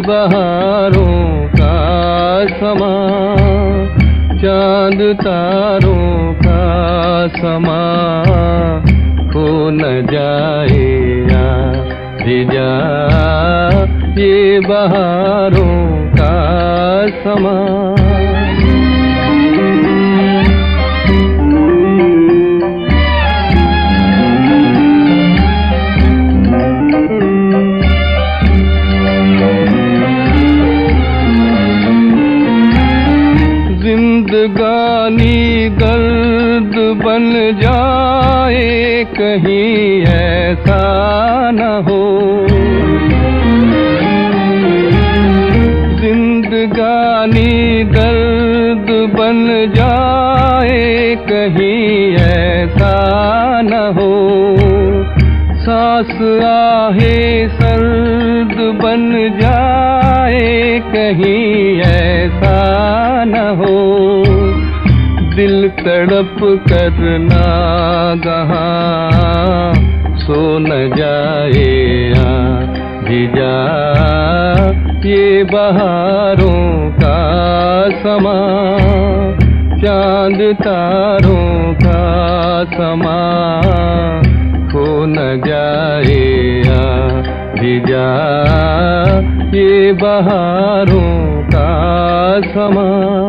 बहारों का समा, चाँद तारों का समा, खो न जाए जा ये बहारों का समा। जिंदगानी दर्द बन जाए, कहीं ऐसा न हो। जिंदगानी दर्द बन जाए, कहीं ऐसा न हो। सांस आहे, सर्द बन जाए, कहीं ऐसा न हो। दिल तड़प करना गहा, सो न जाए भिजा ये बहारों का समा चाँद तारों का समा खो न जाए भिजा ये बहारों का समा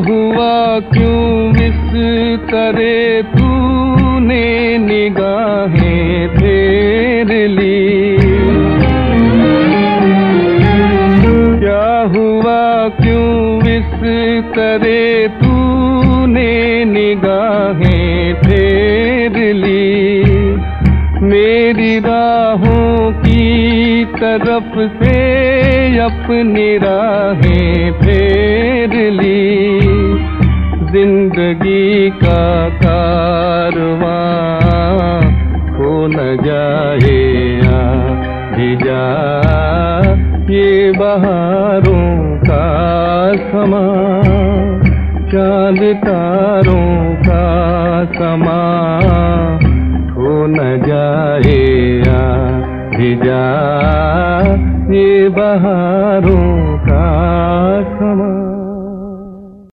हुआ क्यों? इस तरह तूने निगाहें फेर ली? क्या हुआ क्यों? इस तरह तूने निगाहें फेर ली? मेरी राहों की तरफ़ से अपनी राहें फेर ली। ज़िंदगी का कारवां खो न जाए भिजा ये बहारों का समा चाँद तारों का समा खो न जाए भिजा ये बहारों